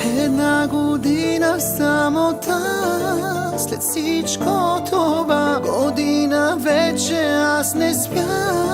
Една година в самота След всичко това Година вече аз не спя.